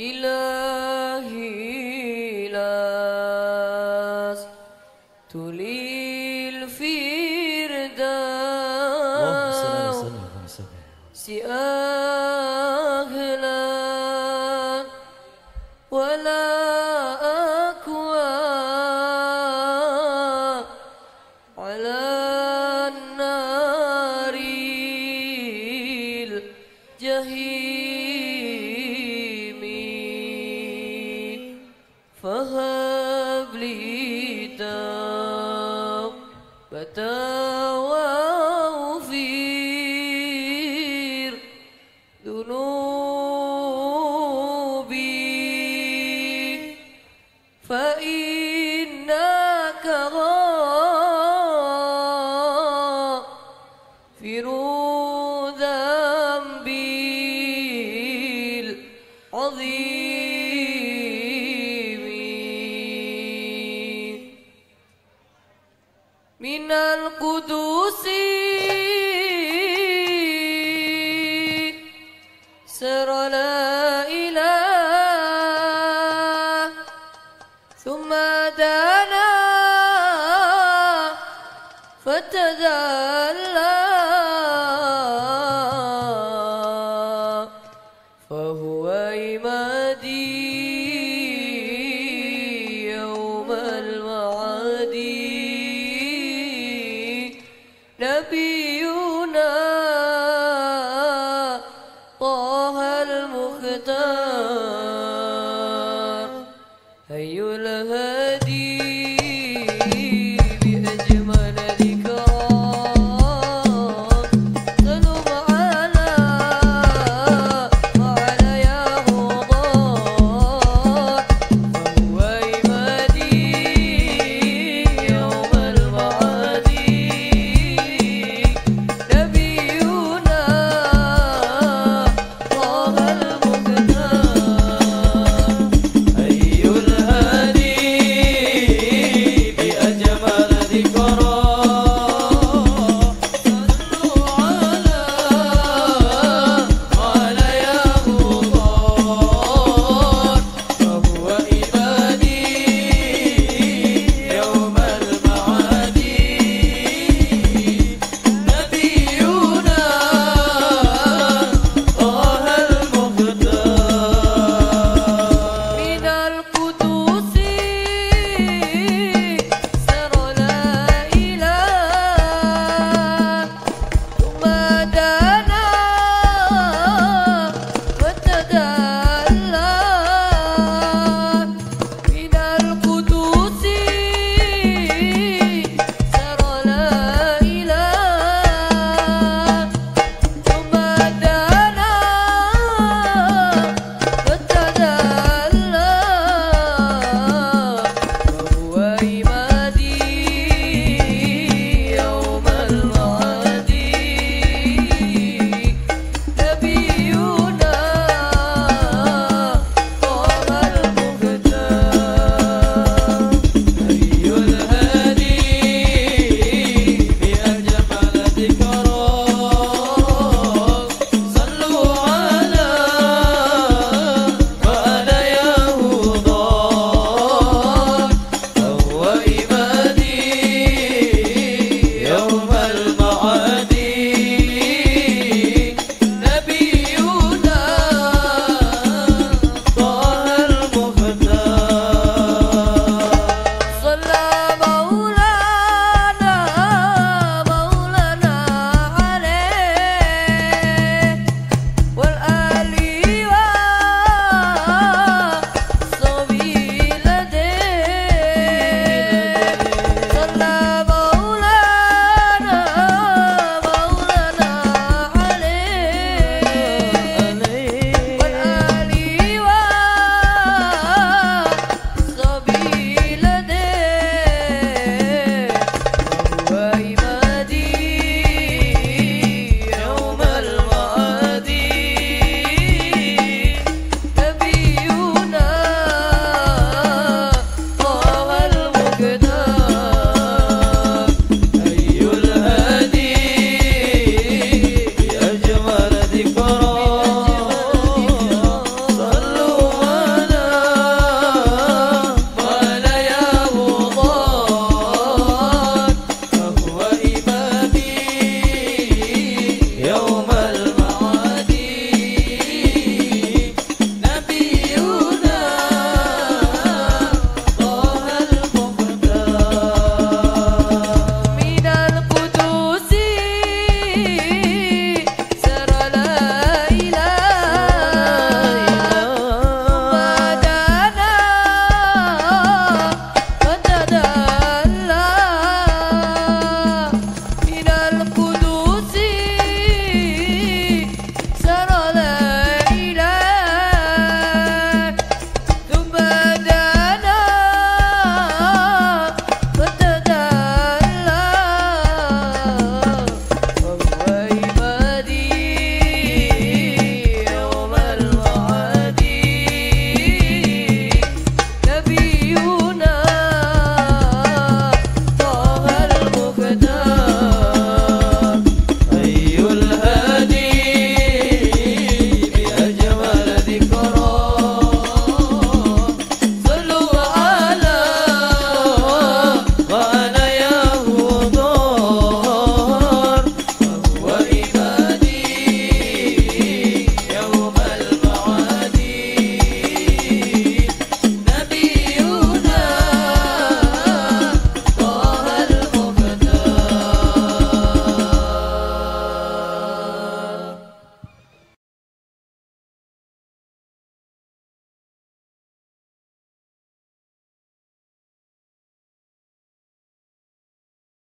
إلهي لاس تولي الفرداس أهلا ولا أكوى على وأغفر ذنوبي. فإنك من القدوس. سر لا إله ثم دنا فتدلى